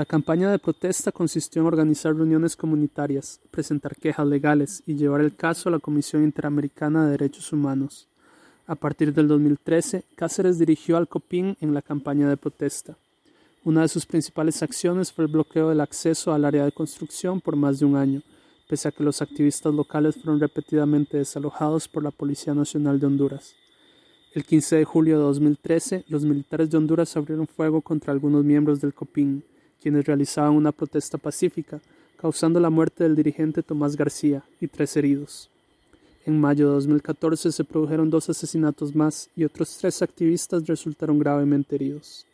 La campaña de protesta consistió en organizar reuniones comunitarias, presentar quejas legales y llevar el caso a la Comisión Interamericana de Derechos Humanos. A partir del 2013, Cáceres dirigió al COPIN en la campaña de protesta. Una de sus principales acciones fue el bloqueo del acceso al área de construcción por más de un año, pese a que los activistas locales fueron repetidamente desalojados por la Policía Nacional de Honduras. El 15 de julio de 2013, los militares de Honduras abrieron fuego contra algunos miembros del COPIN, quienes realizaban una protesta pacífica, causando la muerte del dirigente Tomás García y tres heridos. En mayo de 2014 se produjeron dos asesinatos más y otros tres activistas resultaron gravemente heridos.